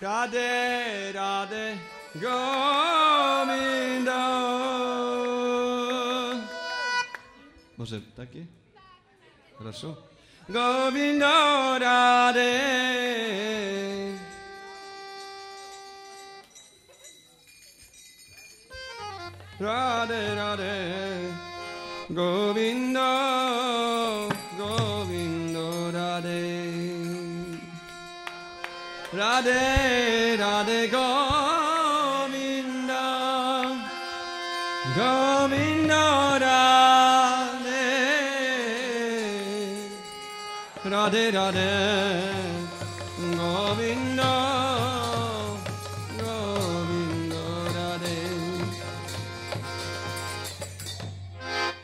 Radhe Radhe Govinda Może takie? Хорошо? Govinda Radhe Radhe Radhe Govinda Govinda Radhe Radhe Govinda. Govinda Radhe. Radhe Radhe Govinda.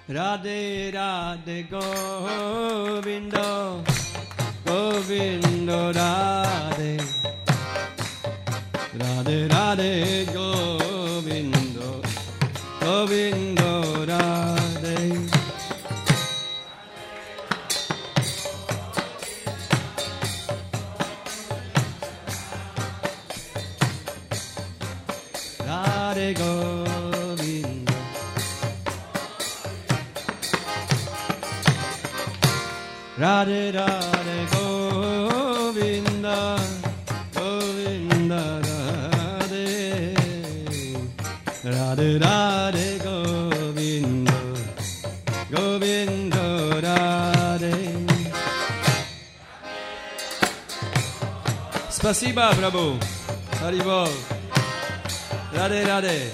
Radhe Radhe Govinda. Govinda Radhe Radhe Govinda Govinda Radhe. Radhe Govinda Radhe Radhe Govinda Prosima, bravo. Arrivo. Rade, rade.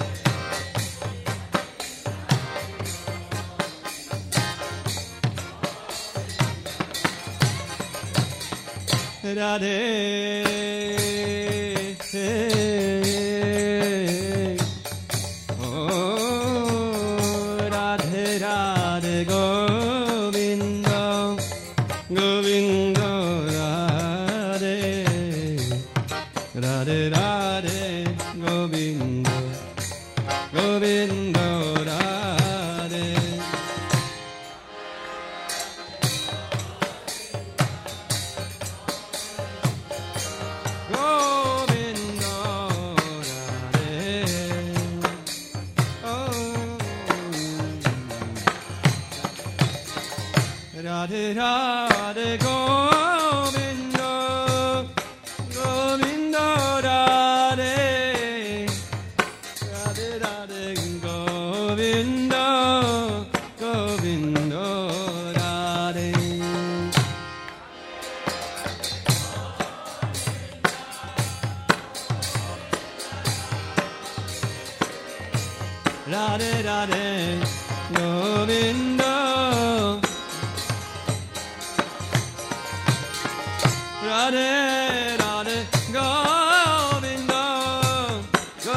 Rade. Radhe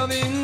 Govinda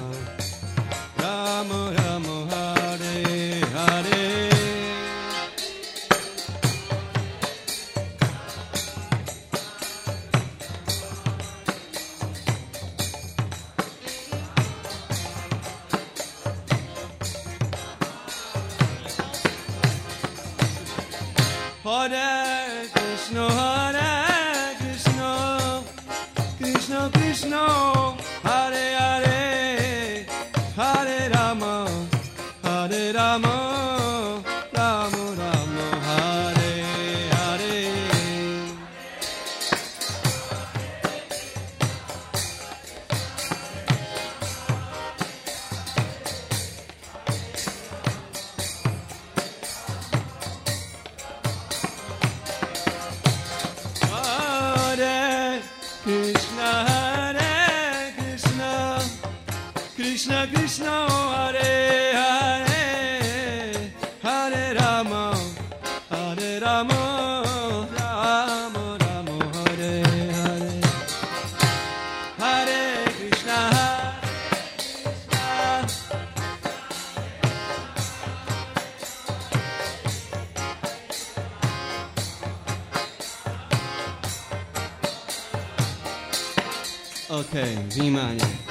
Hare Krishna, Hare Krishna, Hare Hare, Hare Rama, Hare Rama, Rama Rama Hare Hare. Hare Krishna. Okay, Vimanya.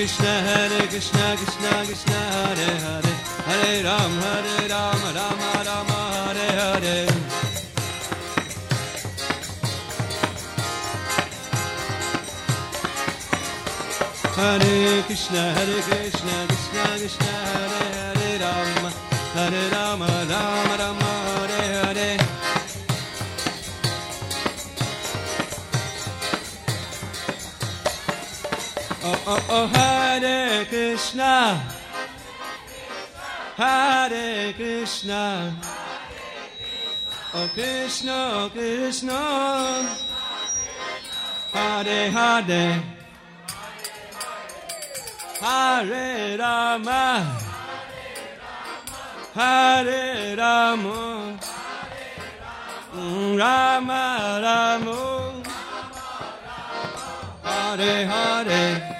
Krishna, Hare Krishna, Krishna Krishna, Hare Hare, Hare Ram, Hare Ram, Rama Rama, Hare Hare. Hare Krishna, Hare Krishna, Krishna Krishna, Hare Hare Rama, Hare Rama, Oh, oh, Hare Krishna. Hare Krishna. Oh, Krishna, oh, Krishna. Hare Hare. Hare Rama. Hare Rama. Mm, Rama Rama. Hare. Hare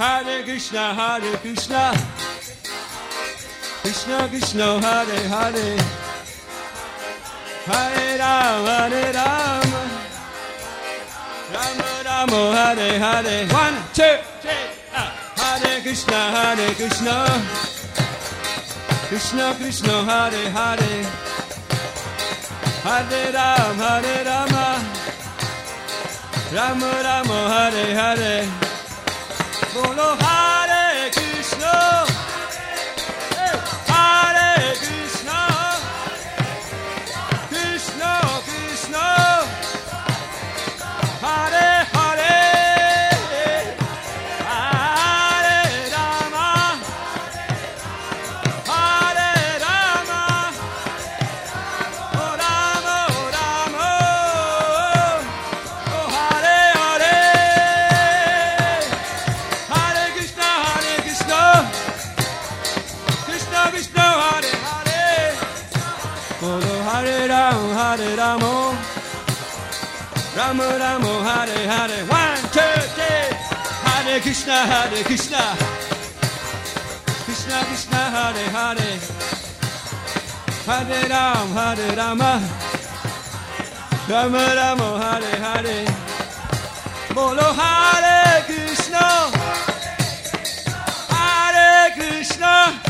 Hare Krishna Hare Krishna. Krishna Krishna Hare Hare. Hare Rama Hare Rama. Rama Rama Hare Hare. One, two, three ah. Hare Krishna Hare Krishna. Krishna Krishna Hare Hare. Hare Ram Hare Rama. Rama Rama Hare Hare Bolo Hare Ramo. Rama Rama Hare Hare. One, two, three. Hare Krishna Hare Krishna. Krishna Krishna Hare Hare. Hare Ram Hare Rama. Rama Rama Hare Hare. Bolo Hare Krishna. Hare Krishna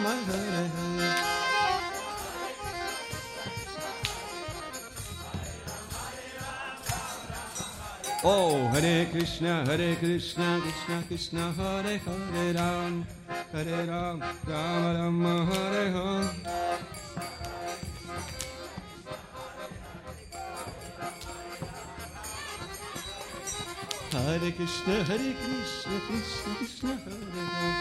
Oh, Hare Krishna, Hare Krishna, Krishna Krishna, Hare Hare Ram, Hare Ram, Rama Rama, Hare Hare. Hare Krishna, Hare Krishna, Krishna Krishna, Hare Hare,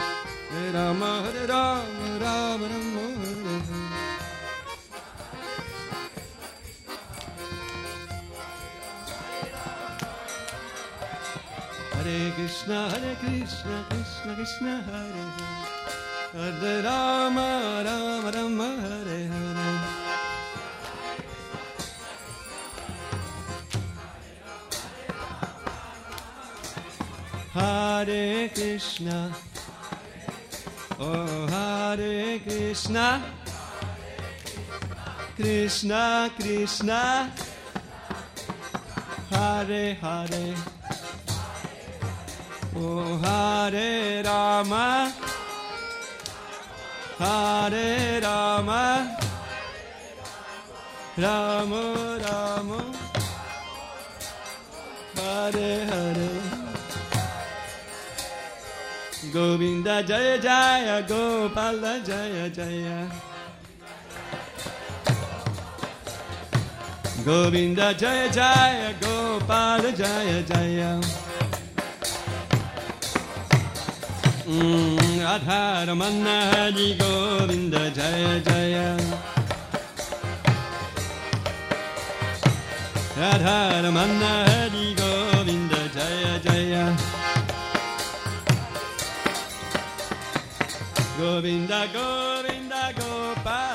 Hare Rama, Hare Rama, Rama Rama, Hare Hare. Hare Krishna, Hare Krishna, Krishna Krishna, Hare Hare, Hare Rama, Rama Rama, Hare Hare. Hare Krishna. Oh, Hare Krishna. Krishna, Krishna. Hare Hare. Oh, Hare Rama. Hare Rama. Rama Rama. Hare Hare. Govinda Jaya Jaya Gopala Jaya Jaya Govinda Jaya Jaya Gopala Jaya Jaya Mm, Hari Govinda Jaya Jaya. Radha Ramana Hari Govinda Jaya Jaya. Govinda Govinda Gopala